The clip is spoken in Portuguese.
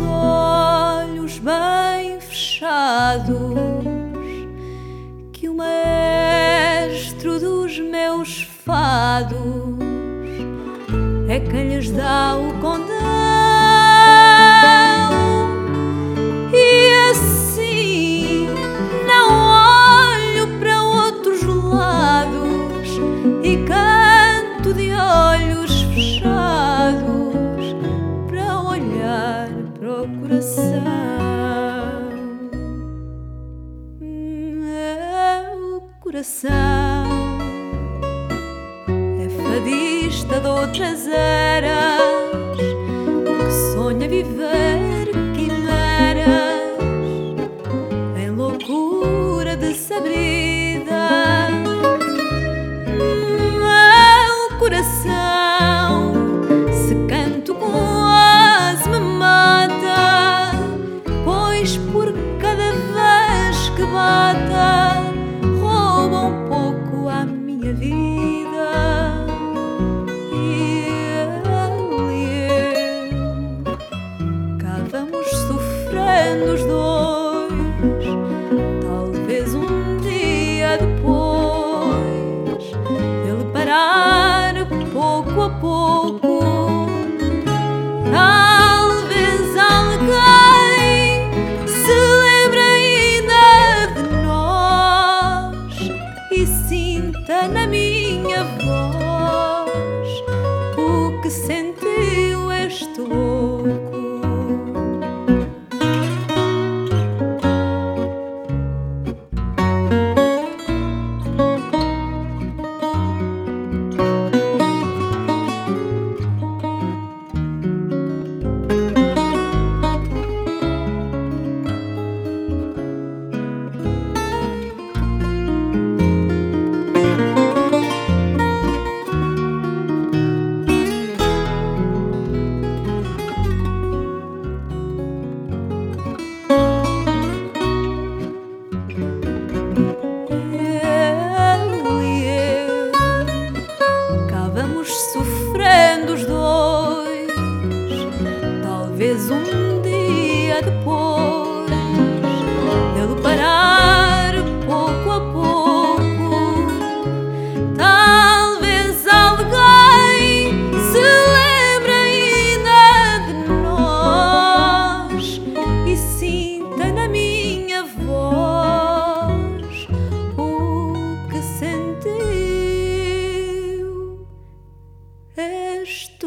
olhos bem fechados que o mestre dos meus fados é quem lhes dá o condão. Coração. Meu coração é fadista de outras eras que bata rouba um pouco a minha vida. E e eu cá vamos sofrendo os dois. Talvez um dia depois ele parar pouco a pouco. Sinta na Talvez um dia depois dele parar pouco a pouco, talvez alguém se lembre ainda de nós e sinta na minha voz o que sentiu este